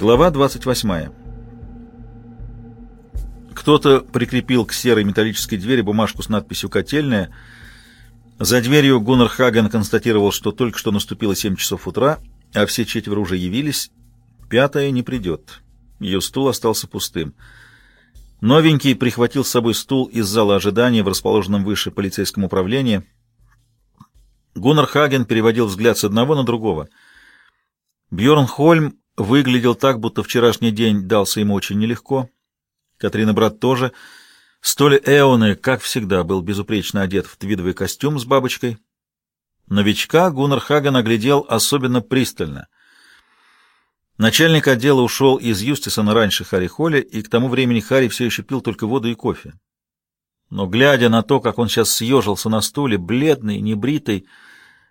Глава 28. Кто-то прикрепил к серой металлической двери бумажку с надписью «Котельная». За дверью Гуннар Хаген констатировал, что только что наступило 7 часов утра, а все четверо уже явились. Пятая не придет. Ее стул остался пустым. Новенький прихватил с собой стул из зала ожидания в расположенном выше полицейском управлении. Гуннар Хаген переводил взгляд с одного на другого. Бьорн Хольм выглядел так, будто вчерашний день дался ему очень нелегко. Катрина брат тоже. Столь Эоне, как всегда, был безупречно одет в твидовый костюм с бабочкой. Новичка Гуннар Хаген оглядел особенно пристально. Начальник отдела ушел из Юстисона раньше Харри Холли, и к тому времени Харри все еще пил только воду и кофе. Но, глядя на то, как он сейчас съежился на стуле, бледный, небритый,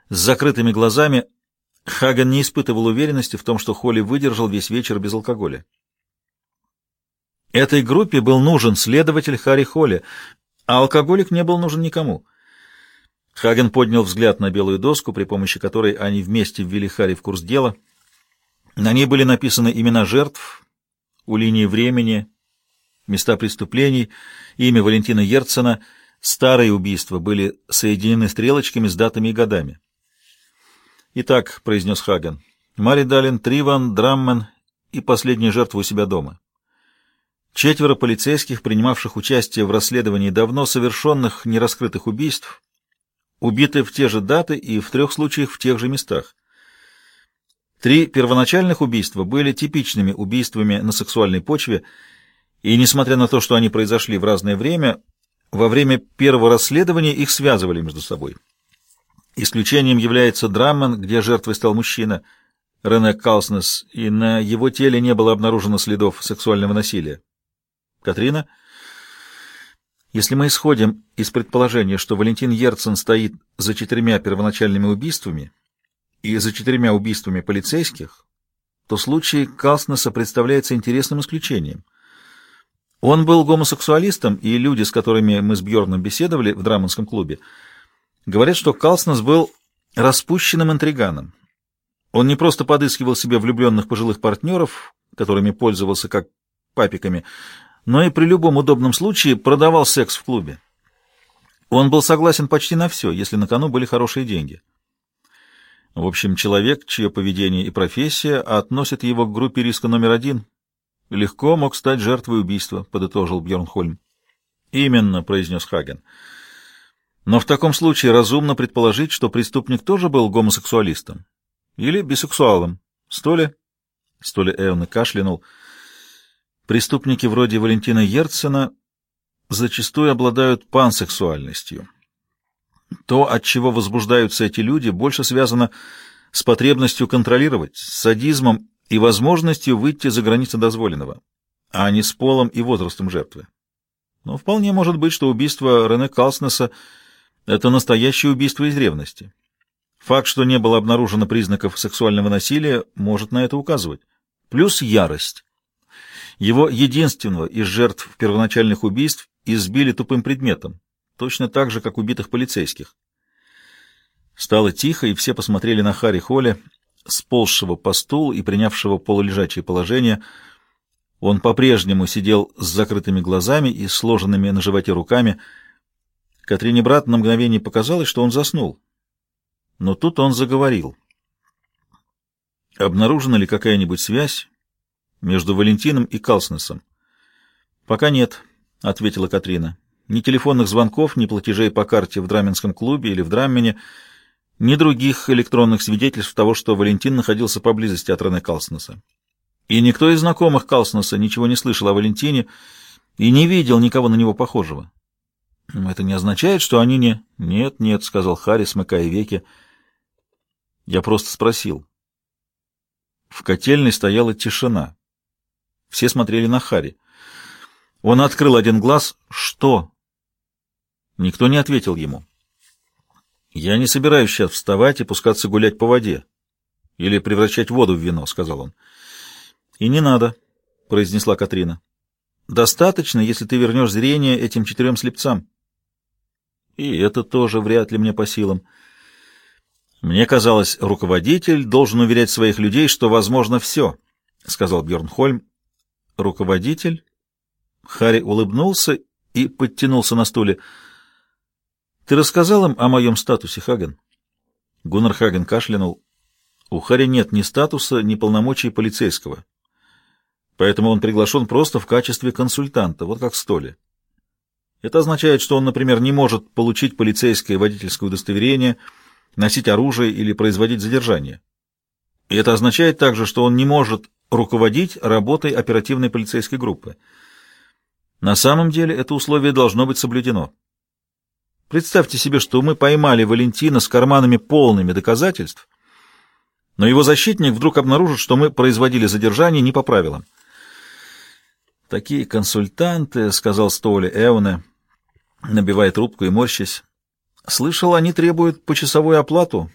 с закрытыми глазами, Хаген не испытывал уверенности в том, что Холли выдержал весь вечер без алкоголя. Этой группе был нужен следователь Харри Холли, а алкоголик не был нужен никому. Хаген поднял взгляд на белую доску, при помощи которой они вместе ввели Харри в курс дела. На ней были написаны имена жертв, у линии времени, места преступлений, имя Валентина Ерцена, старые убийства были соединены стрелочками с датами и годами. «Итак», — произнес Хаген, — «Мари Далин, Триван, Драммен и последняя жертва у себя дома. Четверо полицейских, принимавших участие в расследовании давно совершенных нераскрытых убийств, убиты в те же даты и в трех случаях в тех же местах. Три первоначальных убийства были типичными убийствами на сексуальной почве, и, несмотря на то, что они произошли в разное время, во время первого расследования их связывали между собой. Исключением является Драмман, где жертвой стал мужчина, Рене Калснес, и на его теле не было обнаружено следов сексуального насилия. Катрина? Если мы исходим из предположения, что Валентин Ерцен стоит за четырьмя первоначальными убийствами и за четырьмя убийствами полицейских, то случай Калснеса представляется интересным исключением. Он был гомосексуалистом, и люди, с которыми мы с Бьорном беседовали в Драмонском клубе, Говорят, что Калснес был распущенным интриганом. Он не просто подыскивал себе влюбленных пожилых партнеров, которыми пользовался как папиками, но и при любом удобном случае продавал секс в клубе. Он был согласен почти на все, если на кону были хорошие деньги. В общем, человек, чье поведение и профессия относят его к группе риска номер один, легко мог стать жертвой убийства, подытожил Бьернхольм. «Именно», — произнес Хаген. Но в таком случае разумно предположить, что преступник тоже был гомосексуалистом или бисексуалом. Столи? Столи Эвна кашлянул. Преступники вроде Валентина Ерцена зачастую обладают пансексуальностью. То, от чего возбуждаются эти люди, больше связано с потребностью контролировать, с садизмом и возможностью выйти за границы дозволенного, а не с полом и возрастом жертвы. Но вполне может быть, что убийство Рене Калснеса это настоящее убийство из ревности. Факт, что не было обнаружено признаков сексуального насилия, может на это указывать. Плюс ярость. Его единственного из жертв первоначальных убийств избили тупым предметом, точно так же, как убитых полицейских. Стало тихо, и все посмотрели на Харри Холли, сползшего по стулу и принявшего полулежачее положение. Он по-прежнему сидел с закрытыми глазами и сложенными на животе руками, Катрине брат на мгновение показалось, что он заснул. Но тут он заговорил. Обнаружена ли какая-нибудь связь между Валентином и Калснесом? Пока нет, ответила Катрина. Ни телефонных звонков, ни платежей по карте в Драменском клубе или в Драммене, ни других электронных свидетельств того, что Валентин находился поблизости от Рене Калснеса. И никто из знакомых Калснеса ничего не слышал о Валентине и не видел никого на него похожего. Это не означает, что они не... Нет, нет, сказал Харри, смыкая веки. Я просто спросил. В котельной стояла тишина. Все смотрели на Харри. Он открыл один глаз. Что? Никто не ответил ему. Я не собираюсь сейчас вставать и пускаться гулять по воде. Или превращать воду в вино, сказал он. И не надо, произнесла Катрина. Достаточно, если ты вернешь зрение этим четырем слепцам. И это тоже вряд ли мне по силам. Мне казалось, руководитель должен уверять своих людей, что возможно все. сказал Бьернхольм. Руководитель? Харри улыбнулся и подтянулся на стуле. Ты рассказал им о моем статусе, Хаген? Гуннар Хаген кашлянул. У Харри нет ни статуса, ни полномочий полицейского. Поэтому он приглашен просто в качестве консультанта, вот как Столи. Это означает, что он, например, не может получить полицейское водительское удостоверение, носить оружие или производить задержание. И это означает также, что он не может руководить работой оперативной полицейской группы. На самом деле это условие должно быть соблюдено. Представьте себе, что мы поймали Валентина с карманами полными доказательств, но его защитник вдруг обнаружит, что мы производили задержание не по правилам. «Такие консультанты», — сказал Столи Эуне, набивая трубку и морщась. «Слышал, они требуют почасовую оплату,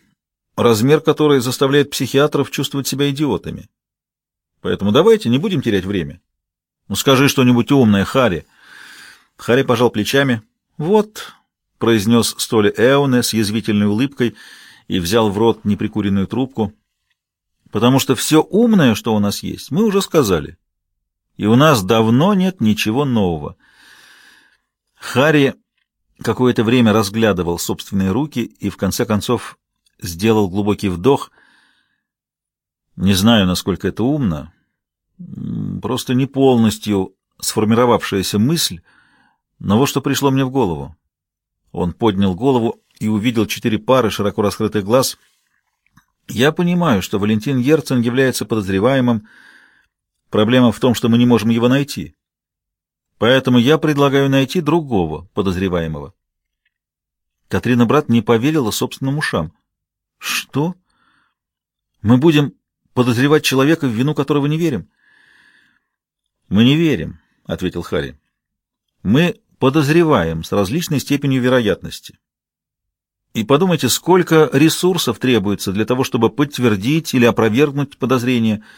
размер которой заставляет психиатров чувствовать себя идиотами. Поэтому давайте не будем терять время. Ну, скажи что-нибудь умное, Хари». Хари пожал плечами. «Вот», — произнес Столи Эуне с язвительной улыбкой и взял в рот неприкуренную трубку, «потому что все умное, что у нас есть, мы уже сказали» и у нас давно нет ничего нового. Харри какое-то время разглядывал собственные руки и в конце концов сделал глубокий вдох. Не знаю, насколько это умно, просто не полностью сформировавшаяся мысль, но вот что пришло мне в голову. Он поднял голову и увидел четыре пары широко раскрытых глаз. Я понимаю, что Валентин Ерцен является подозреваемым, Проблема в том, что мы не можем его найти. Поэтому я предлагаю найти другого подозреваемого. Катрина брат не поверила собственным ушам. Что? Мы будем подозревать человека, в вину которого не верим? Мы не верим, ответил Харри. Мы подозреваем с различной степенью вероятности. И подумайте, сколько ресурсов требуется для того, чтобы подтвердить или опровергнуть подозрение –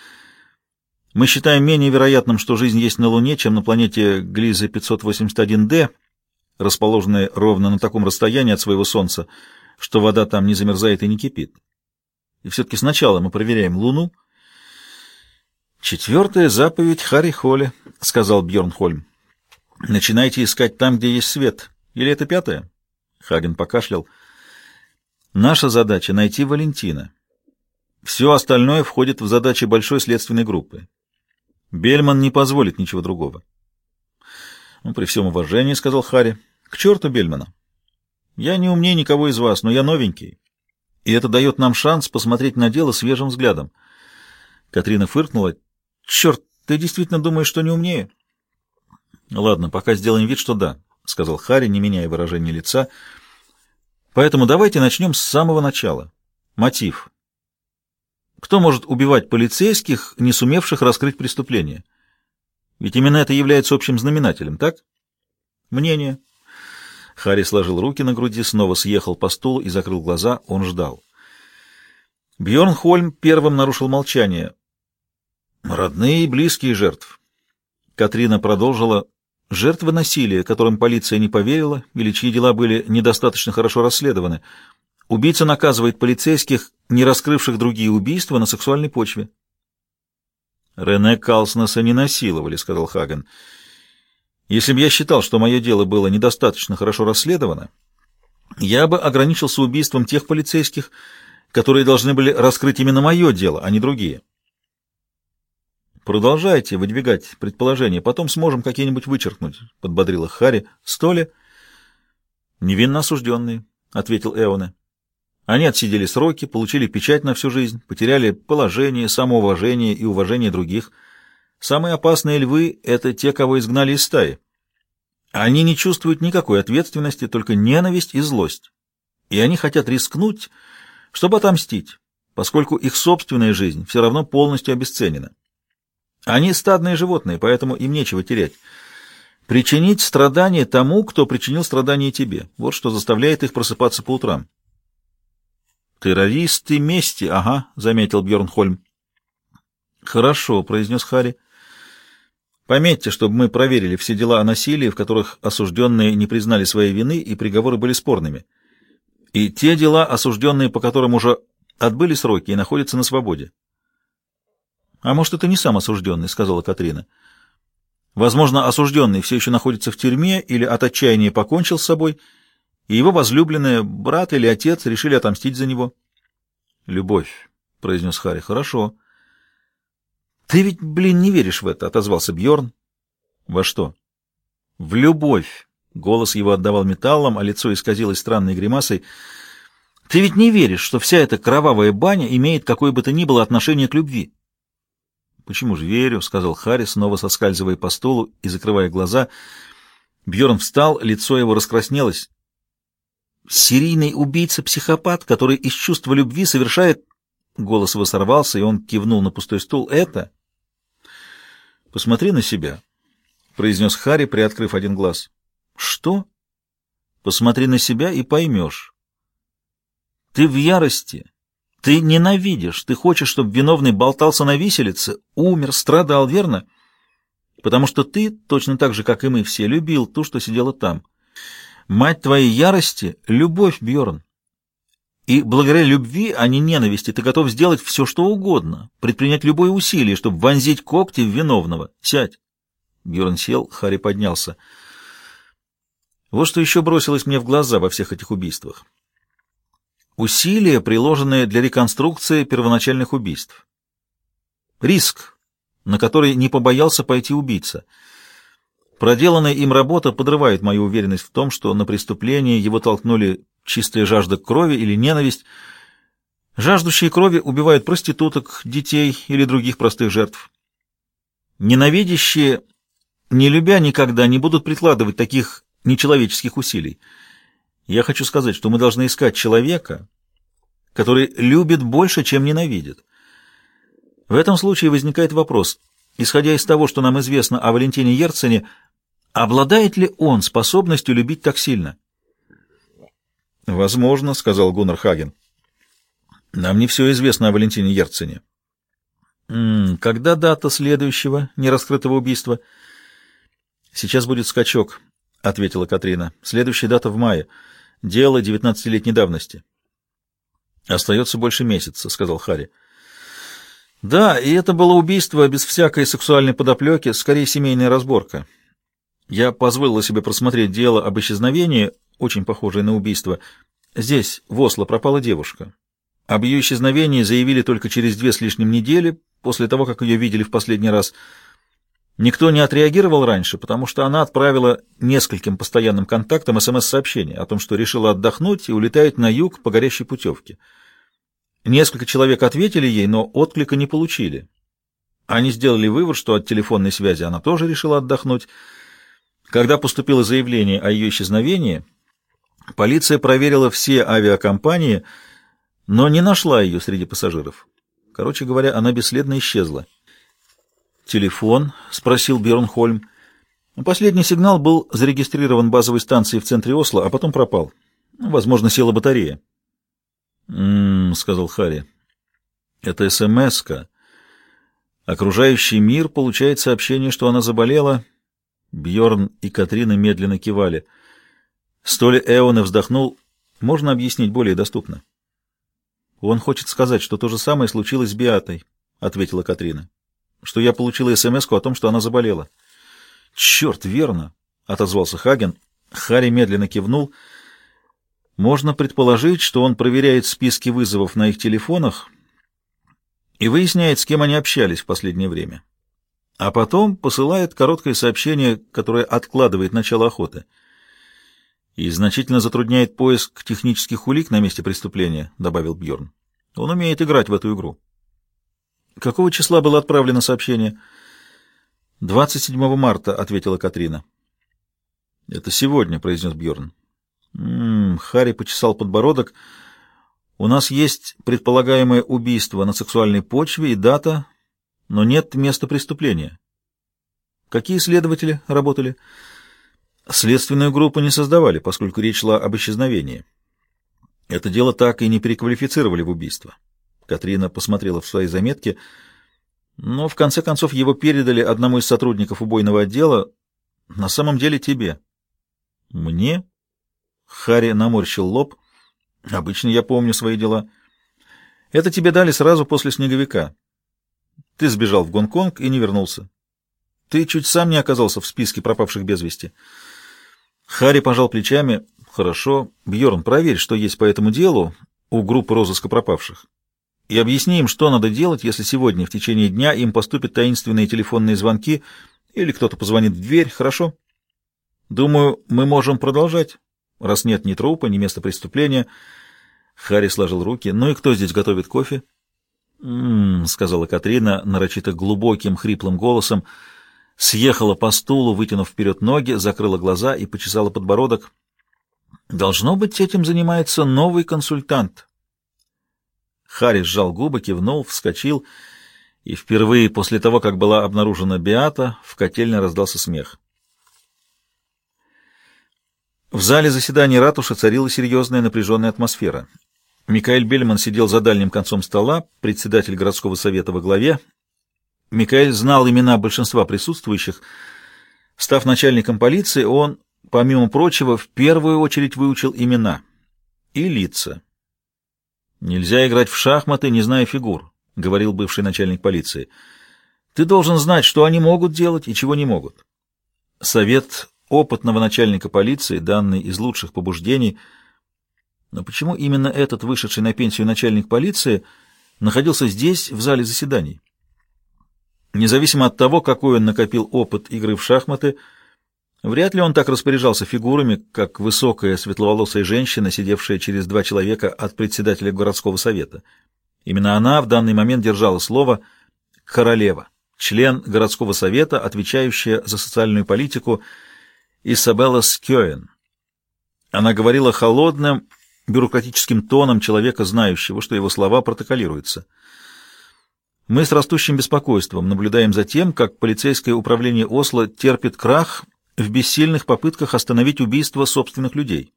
мы считаем менее вероятным, что жизнь есть на Луне, чем на планете Глиза 581d, расположенной ровно на таком расстоянии от своего Солнца, что вода там не замерзает и не кипит. И все-таки сначала мы проверяем Луну. «Четвертая заповедь Харри Холли», — сказал Бьорн Хольм. «Начинайте искать там, где есть свет. Или это пятая?» Хаген покашлял. «Наша задача — найти Валентина. Все остальное входит в задачи большой следственной группы. Бельман не позволит ничего другого. Ну, при всем уважении, — сказал Харри, — к черту Бельмана. Я не умнее никого из вас, но я новенький. И это дает нам шанс посмотреть на дело свежим взглядом. Катрина фыркнула. Черт, ты действительно думаешь, что не умнее? Ладно, пока сделаем вид, что да, — сказал Харри, не меняя выражения лица. Поэтому давайте начнем с самого начала. Мотив. Кто может убивать полицейских, не сумевших раскрыть преступление? Ведь именно это является общим знаменателем, так? Мнение. Харри сложил руки на груди, снова съехал по стулу и закрыл глаза. Он ждал. Бьорн Хольм первым нарушил молчание. Родные и близкие жертв. Катрина продолжила. Жертвы насилия, которым полиция не поверила или чьи дела были недостаточно хорошо расследованы. Убийца наказывает полицейских, не раскрывших другие убийства на сексуальной почве. «Рене Калснеса не насиловали», — сказал Хаген. «Если бы я считал, что мое дело было недостаточно хорошо расследовано, я бы ограничился убийством тех полицейских, которые должны были раскрыть именно мое дело, а не другие». «Продолжайте выдвигать предположения, потом сможем какие-нибудь вычеркнуть», — подбодрила Харри. «Столи?» «Невинно осужденные», — ответил Эоне. Они отсидели сроки, получили печать на всю жизнь, потеряли положение, самоуважение и уважение других. Самые опасные львы — это те, кого изгнали из стаи. Они не чувствуют никакой ответственности, только ненависть и злость. И они хотят рискнуть, чтобы отомстить, поскольку их собственная жизнь все равно полностью обесценена. Они стадные животные, поэтому им нечего терять. Причинить страдания тому, кто причинил страдания тебе. Вот что заставляет их просыпаться по утрам. «Террористы мести, ага», — заметил Бьернхольм. «Хорошо», — произнес Харри. «Пометьте, чтобы мы проверили все дела о насилии, в которых осужденные не признали своей вины и приговоры были спорными. И те дела, осужденные, по которым уже отбыли сроки и находятся на свободе». «А может, это не сам осужденный», — сказала Катрина. «Возможно, осужденный все еще находится в тюрьме или от отчаяния покончил с собой, и его возлюбленная, брат или отец, решили отомстить за него». «Любовь», — произнес Харри, — «хорошо». «Ты ведь, блин, не веришь в это», — отозвался Бьорн. «Во что?» «В любовь». Голос его отдавал металлом, а лицо исказилось странной гримасой. «Ты ведь не веришь, что вся эта кровавая баня имеет какое бы то ни было отношение к любви?» «Почему же верю?» — сказал Харри, снова соскальзывая по стулу и закрывая глаза. Бьорн встал, лицо его раскраснелось. «Серийный убийца-психопат, который из чувства любви совершает...» Голос его сорвался, и он кивнул на пустой стул. «Это...» «Посмотри на себя», — произнес Харри, приоткрыв один глаз. «Что?» «Посмотри на себя и поймешь. Ты в ярости, ты ненавидишь, ты хочешь, чтобы виновный болтался на виселице, умер, страдал, верно? Потому что ты, точно так же, как и мы все, любил ту, что сидела там. Мать твоей ярости — любовь, Бьорн. И благодаря любви, а не ненависти, ты готов сделать все, что угодно, предпринять любое усилие, чтобы вонзить когти в виновного. Сядь. Бьорн сел, Харри поднялся. Вот что еще бросилось мне в глаза во всех этих убийствах. Усилия, приложенные для реконструкции первоначальных убийств. Риск, на который не побоялся пойти убийца. Проделанная им работа подрывает мою уверенность в том, что на преступление его толкнули чистая жажда крови или ненависть. Жаждущие крови убивают проституток, детей или других простых жертв. Ненавидящие, не любя никогда, не будут прикладывать таких нечеловеческих усилий. Я хочу сказать, что мы должны искать человека, который любит больше, чем ненавидит. В этом случае возникает вопрос, исходя из того, что нам известно о Валентине Ерцене, обладает ли он способностью любить так сильно? «Возможно», — сказал Гуннар Хаген. «Нам не все известно о Валентине Ерцене». «М -м, «Когда дата следующего нераскрытого убийства?» «Сейчас будет скачок», — ответила Катрина. «Следующая дата в мае. Дело девятнадцатилетней давности». «Остается больше месяца», — сказал Харри. «Да, и это было убийство без всякой сексуальной подоплеки, скорее семейная разборка. Я позволила себе просмотреть дело об исчезновении, очень похожее на убийство. Здесь, в Осло, пропала девушка. Об ее исчезновении заявили только через две с лишним недели, после того, как ее видели в последний раз. Никто не отреагировал раньше, потому что она отправила нескольким постоянным контактам СМС-сообщение о том, что решила отдохнуть и улетает на юг по горящей путевке. Несколько человек ответили ей, но отклика не получили. Они сделали вывод, что от телефонной связи она тоже решила отдохнуть. Когда поступило заявление о ее исчезновении, Полиция проверила все авиакомпании, но не нашла ее среди пассажиров. Короче говоря, она бесследно исчезла. «Телефон?» — спросил Бернхольм. Последний сигнал был зарегистрирован базовой станцией в центре Осло, а потом пропал. Возможно, села батарея. «М-м-м», сказал Харри. «Это СМС-ка. Окружающий мир получает сообщение, что она заболела». Бьорн и Катрина медленно кивали. Столь Эона вздохнул. Можно объяснить более доступно. Он хочет сказать, что то же самое случилось с Биатой, ответила Катрина. Что я получила смс о том, что она заболела. Черт, верно, отозвался Хаген. Харри медленно кивнул. Можно предположить, что он проверяет списки вызовов на их телефонах и выясняет, с кем они общались в последнее время. А потом посылает короткое сообщение, которое откладывает начало охоты и значительно затрудняет поиск технических улик на месте преступления, добавил Бьорн. Он умеет играть в эту игру. Какого числа было отправлено сообщение? 27 марта, ответила Катрина. Это сегодня, произнес Бьорн. М-м, Харри почесал подбородок. У нас есть предполагаемое убийство на сексуальной почве и дата, но нет места преступления. Какие следователи работали? Следственную группу не создавали, поскольку речь шла об исчезновении. Это дело так и не переквалифицировали в убийство. Катрина посмотрела в свои заметки, но в конце концов его передали одному из сотрудников убойного отдела, на самом деле тебе. Мне? Харри наморщил лоб. Обычно я помню свои дела. Это тебе дали сразу после снеговика. Ты сбежал в Гонконг и не вернулся. Ты чуть сам не оказался в списке пропавших без вести. Харри пожал плечами. Хорошо. Бьорн, проверь, что есть по этому делу у группы розыска пропавших. И объясни им, что надо делать, если сегодня в течение дня им поступят таинственные телефонные звонки или кто-то позвонит в дверь. Хорошо? Думаю, мы можем продолжать, раз нет ни трупа, ни места преступления. Харри сложил руки. Ну и кто здесь готовит кофе? «М-м-м», сказала Катрина нарочито глубоким хриплым голосом, съехала по стулу, вытянув вперед ноги, закрыла глаза и почесала подбородок. «Должно быть, этим занимается новый консультант». Харри сжал губы, кивнул, вскочил, и впервые после того, как была обнаружена Биата, в котельне раздался смех. В зале заседаний ратуши царила серьезная напряженная атмосфера. Микаэль Бельман сидел за дальним концом стола, председатель городского совета во главе. Микаэль знал имена большинства присутствующих. Став начальником полиции, он, помимо прочего, в первую очередь выучил имена и лица. «Нельзя играть в шахматы, не зная фигур», — говорил бывший начальник полиции. «Ты должен знать, что они могут делать и чего не могут». Совет опытного начальника полиции, данный из лучших побуждений — но почему именно этот вышедший на пенсию начальник полиции находился здесь, в зале заседаний? Независимо от того, какой он накопил опыт игры в шахматы, вряд ли он так распоряжался фигурами, как высокая светловолосая женщина, сидевшая через два человека от председателя городского совета. Именно она в данный момент держала слово «королева», член городского совета, отвечающая за социальную политику Исабелла Скёен. Она говорила холодным, бюрократическим тоном человека, знающего, что его слова протоколируются. Мы с растущим беспокойством наблюдаем за тем, как полицейское управление Осло терпит крах в бессильных попытках остановить убийство собственных людей.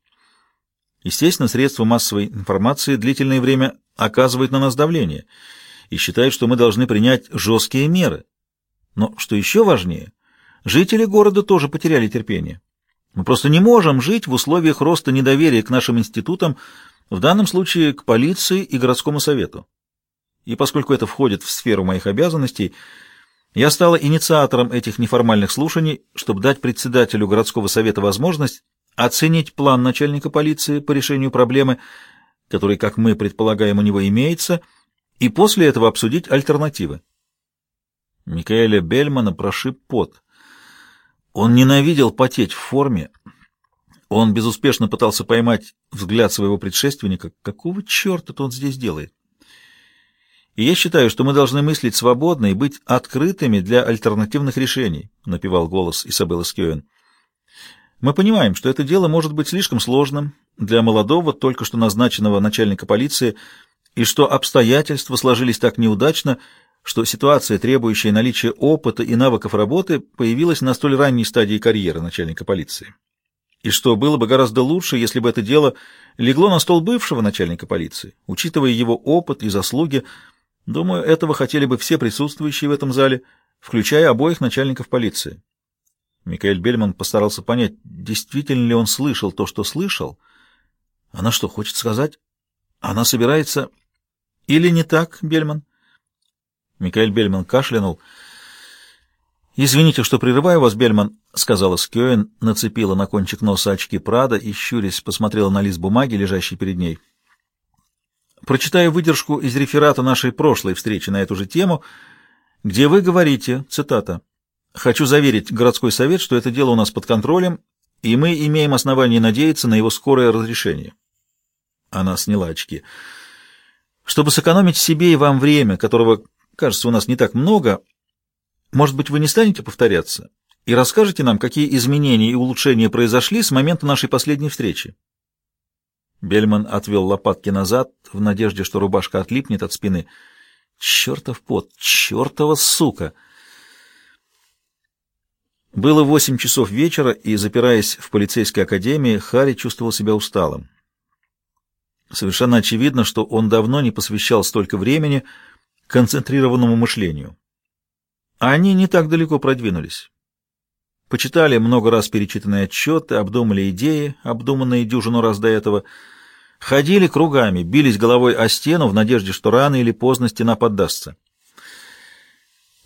Естественно, средства массовой информации длительное время оказывают на нас давление и считают, что мы должны принять жесткие меры. Но, что еще важнее, жители города тоже потеряли терпение. Мы просто не можем жить в условиях роста недоверия к нашим институтам, в данном случае к полиции и городскому совету. И поскольку это входит в сферу моих обязанностей, я стала инициатором этих неформальных слушаний, чтобы дать председателю городского совета возможность оценить план начальника полиции по решению проблемы, который, как мы предполагаем, у него имеется, и после этого обсудить альтернативы. Микаэля Бельмана прошиб пот. Он ненавидел потеть в форме. Он безуспешно пытался поймать взгляд своего предшественника. Какого черта он здесь делает? И я считаю, что мы должны мыслить свободно и быть открытыми для альтернативных решений, напевал голос Исабелла Скёен. Мы понимаем, что это дело может быть слишком сложным для молодого, только что назначенного начальника полиции, и что обстоятельства сложились так неудачно, что ситуация, требующая наличия опыта и навыков работы, появилась на столь ранней стадии карьеры начальника полиции. И что было бы гораздо лучше, если бы это дело легло на стол бывшего начальника полиции, учитывая его опыт и заслуги. Думаю, этого хотели бы все присутствующие в этом зале, включая обоих начальников полиции. Микаэль Бельман постарался понять, действительно ли он слышал то, что слышал. Она что, хочет сказать? Она собирается... Или не так, Бельман? Микаэль Бельман кашлянул. «Извините, что прерываю вас, Бельман», — сказала Скёен, нацепила на кончик носа очки Прада и, щурясь, посмотрела на лист бумаги, лежащий перед ней. «Прочитаю выдержку из реферата нашей прошлой встречи на эту же тему, где вы говорите, цитата, «Хочу заверить городской совет, что это дело у нас под контролем, и мы имеем основания надеяться на его скорое разрешение». Она сняла очки. «Чтобы сэкономить себе и вам время, которого Кажется, у нас не так много. Может быть, вы не станете повторяться и расскажете нам, какие изменения и улучшения произошли с момента нашей последней встречи?» Бельман отвел лопатки назад в надежде, что рубашка отлипнет от спины. «Чертов пот! Чертова сука!» Было восемь часов вечера, и, запираясь в полицейской академии, Харри чувствовал себя усталым. Совершенно очевидно, что он давно не посвящал столько времени концентрированному мышлению. Они не так далеко продвинулись. Почитали много раз перечитанные отчеты, обдумали идеи, обдуманные дюжину раз до этого, ходили кругами, бились головой о стену в надежде, что рано или поздно стена поддастся.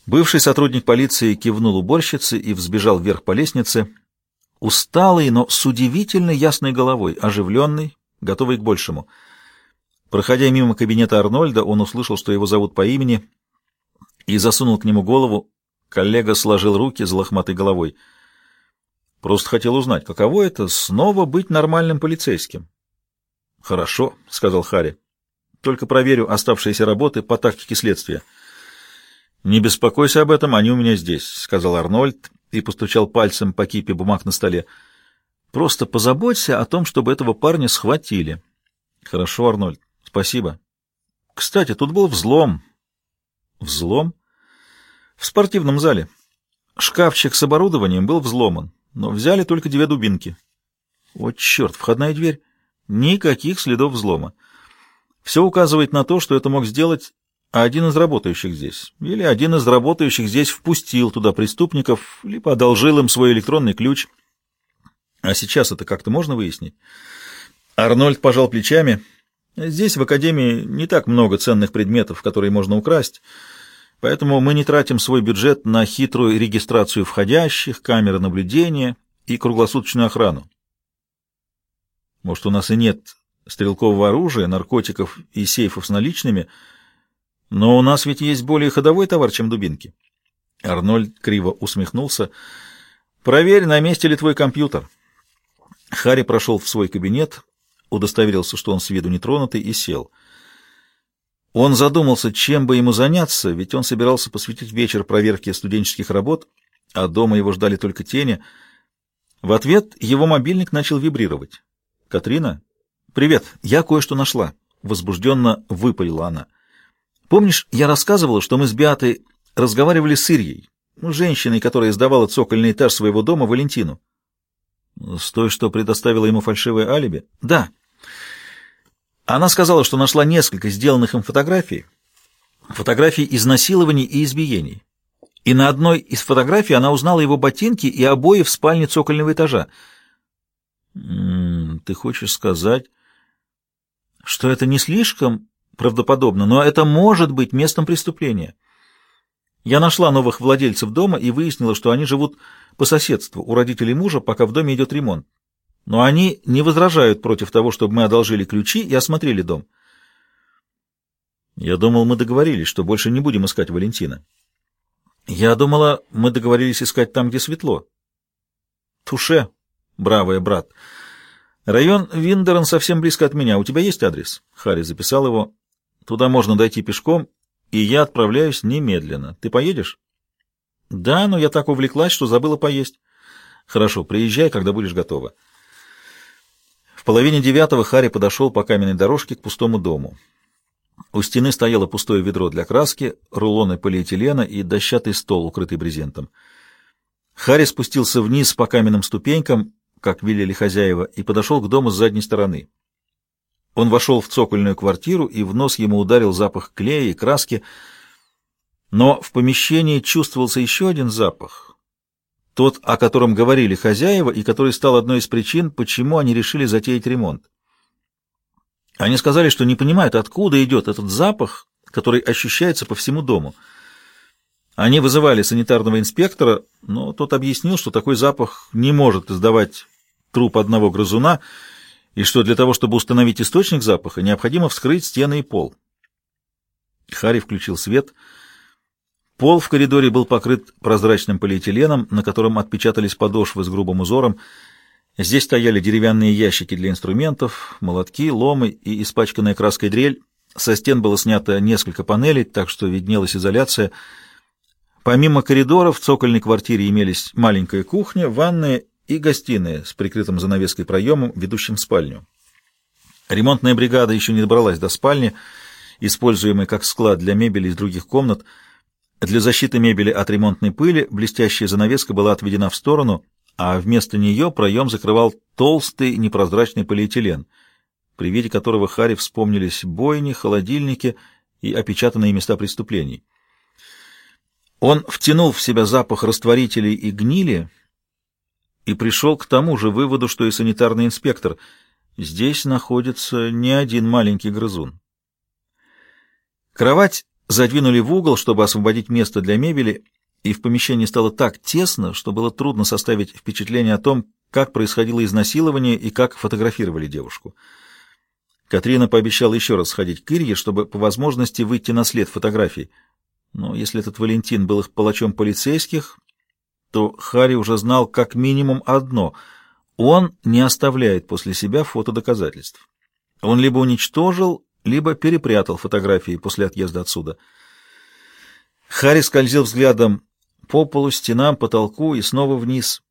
Бывший сотрудник полиции кивнул уборщице и взбежал вверх по лестнице, усталый, но с удивительно ясной головой, оживленный, готовый к большему. Проходя мимо кабинета Арнольда, он услышал, что его зовут по имени, и засунул к нему голову. Коллега сложил руки за лохматой головой. Просто хотел узнать, каково это — снова быть нормальным полицейским. — Хорошо, — сказал Харри. — Только проверю оставшиеся работы по тактике следствия. — Не беспокойся об этом, они у меня здесь, — сказал Арнольд и постучал пальцем по кипе бумаг на столе. — Просто позаботься о том, чтобы этого парня схватили. — Хорошо, Арнольд, спасибо. — Кстати, тут был взлом. — Взлом? — В спортивном зале. Шкафчик с оборудованием был взломан, но взяли только две дубинки. — О, черт, входная дверь. Никаких следов взлома. Все указывает на то, что это мог сделать один из работающих здесь, или один из работающих здесь впустил туда преступников, либо одолжил им свой электронный ключ. А сейчас это как-то можно выяснить? Арнольд пожал плечами. Здесь в Академии не так много ценных предметов, которые можно украсть, поэтому мы не тратим свой бюджет на хитрую регистрацию входящих, камеры наблюдения и круглосуточную охрану. Может, у нас и нет стрелкового оружия, наркотиков и сейфов с наличными, но у нас ведь есть более ходовой товар, чем дубинки. Арнольд криво усмехнулся. Проверь, на месте ли твой компьютер. Харри прошел в свой кабинет, удостоверился, что он с виду не тронутый, и сел. Он задумался, чем бы ему заняться, ведь он собирался посвятить вечер проверке студенческих работ, а дома его ждали только тени. В ответ его мобильник начал вибрировать. «Катрина?» «Привет, я кое-что нашла», — возбужденно выпалила она. Помнишь, я рассказывала, что мы с Биатой разговаривали с Ирьей, ну, женщиной, которая сдавала цокольный этаж своего дома Валентину? С той, что предоставила ему фальшивое алиби? Да. Она сказала, что нашла несколько сделанных им фотографий, фотографий изнасилований и избиений. И на одной из фотографий она узнала его ботинки и обои в спальне цокольного этажа. М -м, ты хочешь сказать, что это не слишком правдоподобно, но это может быть местом преступления. Я нашла новых владельцев дома и выяснила, что они живут по соседству у родителей мужа, пока в доме идет ремонт. Но они не возражают против того, чтобы мы одолжили ключи и осмотрели дом. Я думал, мы договорились, что больше не будем искать Валентина. Я думала, мы договорились искать там, где светло. Туше, бравый брат. Район Виндерон совсем близко от меня. У тебя есть адрес? Харри записал его. Туда можно дойти пешком, и я отправляюсь немедленно. Ты поедешь? Да, но я так увлеклась, что забыла поесть. Хорошо, приезжай, когда будешь готова. В половине девятого Харри подошел по каменной дорожке к пустому дому. У стены стояло пустое ведро для краски, рулоны полиэтилена и дощатый стол, укрытый брезентом. Харри спустился вниз по каменным ступенькам, как велели хозяева, и подошел к дому с задней стороны. Он вошел в цокольную квартиру, и в нос ему ударил запах клея и краски. Но в помещении чувствовался еще один запах. Тот, о котором говорили хозяева, и который стал одной из причин, почему они решили затеять ремонт. Они сказали, что не понимают, откуда идет этот запах, который ощущается по всему дому. Они вызывали санитарного инспектора, но тот объяснил, что такой запах не может издавать труп одного грызуна, и что для того, чтобы установить источник запаха, необходимо вскрыть стены и пол. Харри включил свет. Пол в коридоре был покрыт прозрачным полиэтиленом, на котором отпечатались подошвы с грубым узором. Здесь стояли деревянные ящики для инструментов, молотки, ломы и испачканная краской дрель. Со стен было снято несколько панелей, так что виднелась изоляция. Помимо коридоров в цокольной квартире имелись маленькая кухня, ванная и гостиная с прикрытым занавеской проемом, ведущим в спальню. Ремонтная бригада еще не добралась до спальни, используемой как склад для мебели из других комнат. Для защиты мебели от ремонтной пыли блестящая занавеска была отведена в сторону, а вместо нее проем закрывал толстый непрозрачный полиэтилен, при виде которого Харри вспомнились бойни, холодильники и опечатанные места преступлений. Он втянул в себя запах растворителей и гнили, и пришел к тому же выводу, что и санитарный инспектор. Здесь находится не один маленький грызун. Кровать задвинули в угол, чтобы освободить место для мебели, и в помещении стало так тесно, что было трудно составить впечатление о том, как происходило изнасилование и как фотографировали девушку. Катрина пообещала еще раз сходить к Ирье, чтобы по возможности выйти на след фотографий. Но если этот Валентин был их палачом полицейских, то Харри уже знал как минимум одно — он не оставляет после себя фотодоказательств. Он либо уничтожил, либо перепрятал фотографии после отъезда отсюда. Харри скользил взглядом по полу, стенам, потолку и снова вниз,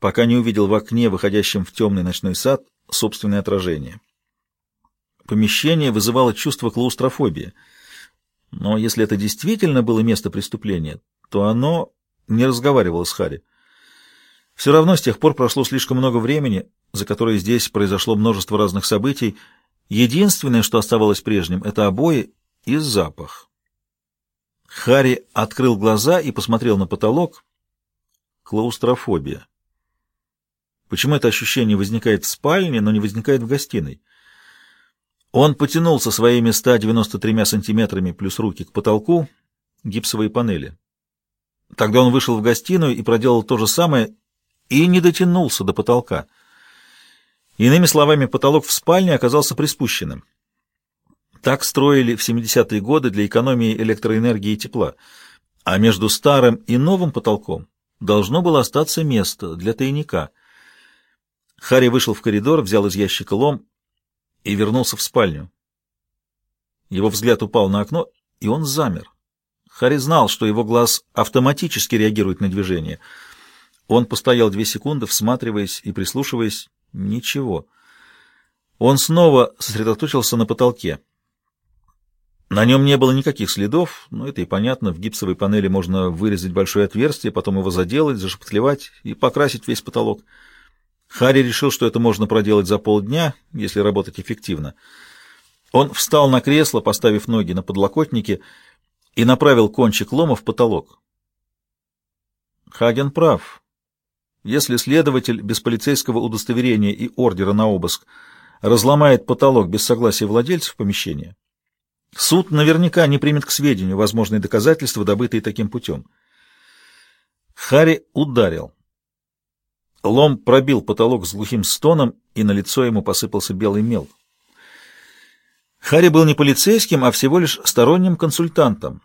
пока не увидел в окне, выходящем в темный ночной сад, собственное отражение. Помещение вызывало чувство клаустрофобии. Но если это действительно было место преступления, то оно не разговаривало с Харри. Все равно с тех пор прошло слишком много времени, за которое здесь произошло множество разных событий. Единственное, что оставалось прежним, это обои и запах. Харри открыл глаза и посмотрел на потолок. Клаустрофобия. Почему это ощущение возникает в спальне, но не возникает в гостиной? Он потянулся своими 193 сантиметрами плюс руки к потолку гипсовой панели. Тогда он вышел в гостиную и проделал то же самое, и не дотянулся до потолка. Иными словами, потолок в спальне оказался приспущенным. Так строили в 70-е годы для экономии электроэнергии и тепла, а между старым и новым потолком должно было остаться место для тайника. Харри вышел в коридор, взял из ящика лом и вернулся в спальню. Его взгляд упал на окно, и он замер. Харри знал, что его глаз автоматически реагирует на движение — он постоял две секунды, всматриваясь и прислушиваясь. Ничего. Он снова сосредоточился на потолке. На нем не было никаких следов, но это и понятно, в гипсовой панели можно вырезать большое отверстие, потом его заделать, зашпатлевать и покрасить весь потолок. Харри решил, что это можно проделать за полдня, если работать эффективно. Он встал на кресло, поставив ноги на подлокотники, и направил кончик лома в потолок. Хаген прав. Если следователь без полицейского удостоверения и ордера на обыск разломает потолок без согласия владельцев помещения, суд наверняка не примет к сведению возможные доказательства, добытые таким путем. Хари ударил. Лом пробил потолок с глухим стоном, и на лицо ему посыпался белый мел. Хари был не полицейским, а всего лишь сторонним консультантом,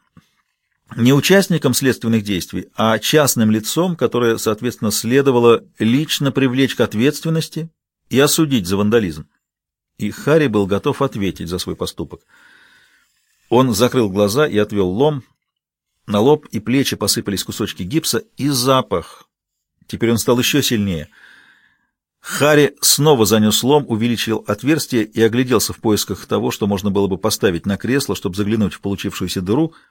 не участником следственных действий, а частным лицом, которое, соответственно, следовало лично привлечь к ответственности и осудить за вандализм. И Харри был готов ответить за свой поступок. Он закрыл глаза и отвел лом. На лоб и плечи посыпались кусочки гипса и запах. Теперь он стал еще сильнее. Харри снова занес лом, увеличил отверстие и огляделся в поисках того, что можно было бы поставить на кресло, чтобы заглянуть в получившуюся дыру —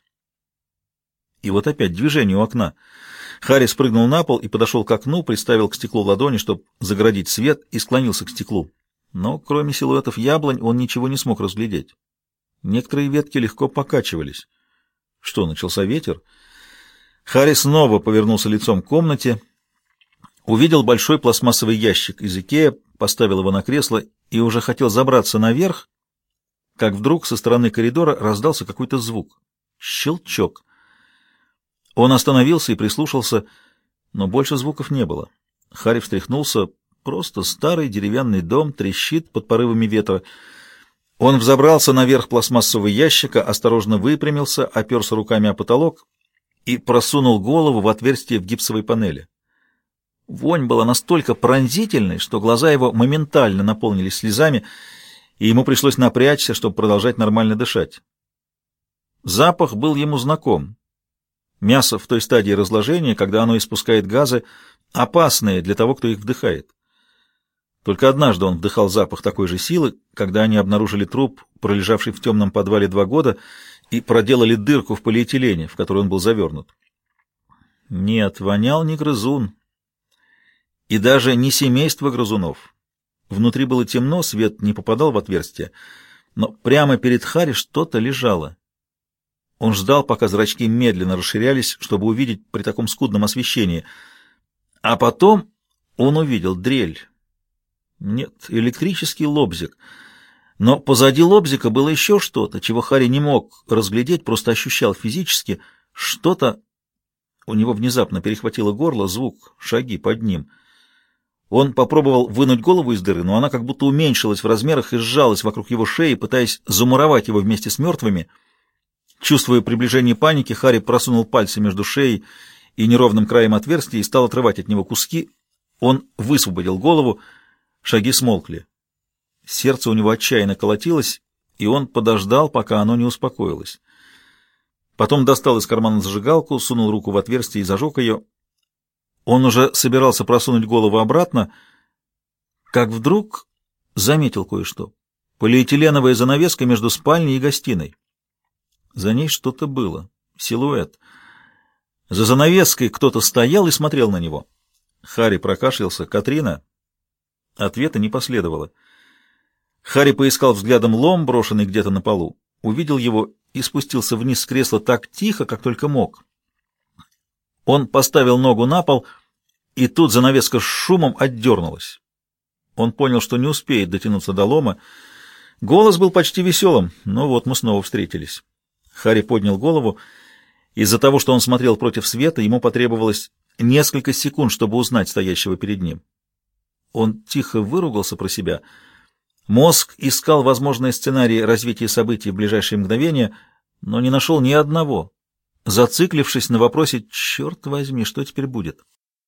и вот опять движение у окна. Харри спрыгнул на пол и подошел к окну, приставил к стеклу ладони, чтобы заградить свет, и склонился к стеклу. Но кроме силуэтов яблонь он ничего не смог разглядеть. Некоторые ветки легко покачивались. Что, начался ветер? Харри снова повернулся лицом к комнате, увидел большой пластмассовый ящик из Икея, поставил его на кресло и уже хотел забраться наверх, как вдруг со стороны коридора раздался какой-то звук. Щелчок. Он остановился и прислушался, но больше звуков не было. Харри встряхнулся. Просто старый деревянный дом трещит под порывами ветра. Он взобрался наверх пластмассового ящика, осторожно выпрямился, оперся руками о потолок и просунул голову в отверстие в гипсовой панели. Вонь была настолько пронзительной, что глаза его моментально наполнились слезами, и ему пришлось напрячься, чтобы продолжать нормально дышать. Запах был ему знаком. Мясо в той стадии разложения, когда оно испускает газы, опасные для того, кто их вдыхает. Только однажды он вдыхал запах такой же силы, когда они обнаружили труп, пролежавший в темном подвале два года, и проделали дырку в полиэтилене, в которую он был завернут. Нет, вонял не грызун. И даже не семейство грызунов. Внутри было темно, свет не попадал в отверстие, но прямо перед Харри что-то лежало. Он ждал, пока зрачки медленно расширялись, чтобы увидеть при таком скудном освещении. А потом он увидел дрель. Нет, электрический лобзик. Но позади лобзика было еще что-то, чего Харри не мог разглядеть, просто ощущал физически. Что-то... У него внезапно перехватило горло, звук, шаги под ним. Он попробовал вынуть голову из дыры, но она как будто уменьшилась в размерах и сжалась вокруг его шеи, пытаясь замуровать его вместе с мертвыми. Чувствуя приближение паники, Харри просунул пальцы между шеей и неровным краем отверстия и стал отрывать от него куски. Он высвободил голову, шаги смолкли. Сердце у него отчаянно колотилось, и он подождал, пока оно не успокоилось. Потом достал из кармана зажигалку, сунул руку в отверстие и зажег ее. Он уже собирался просунуть голову обратно, как вдруг заметил кое-что. Полиэтиленовая занавеска между спальней и гостиной. За ней что-то было. Силуэт. За занавеской кто-то стоял и смотрел на него. Харри прокашлялся. «Катрина?» Ответа не последовало. Харри поискал взглядом лом, брошенный где-то на полу, увидел его и спустился вниз с кресла так тихо, как только мог. Он поставил ногу на пол, и тут занавеска с шумом отдернулась. Он понял, что не успеет дотянуться до лома. Голос был почти веселым, но вот мы снова встретились. Харри поднял голову. Из-за того, что он смотрел против света, ему потребовалось несколько секунд, чтобы узнать стоящего перед ним. Он тихо выругался про себя — Мозг искал возможные сценарии развития событий в ближайшие мгновения, но не нашел ни одного, зациклившись на вопросе «Черт возьми, что теперь будет?».